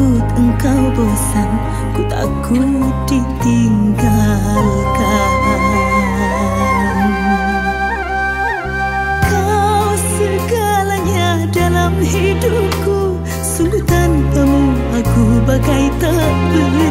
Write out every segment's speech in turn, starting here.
takut engkau bosan. Ku takut ditinggalkan. Kau segalanya dalam hidupku. Sungguh tanpamu aku bagai tak bernyawa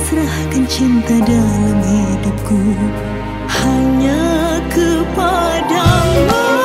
pasrahkan cinta dalam hidupku. Hanya kepadamu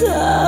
time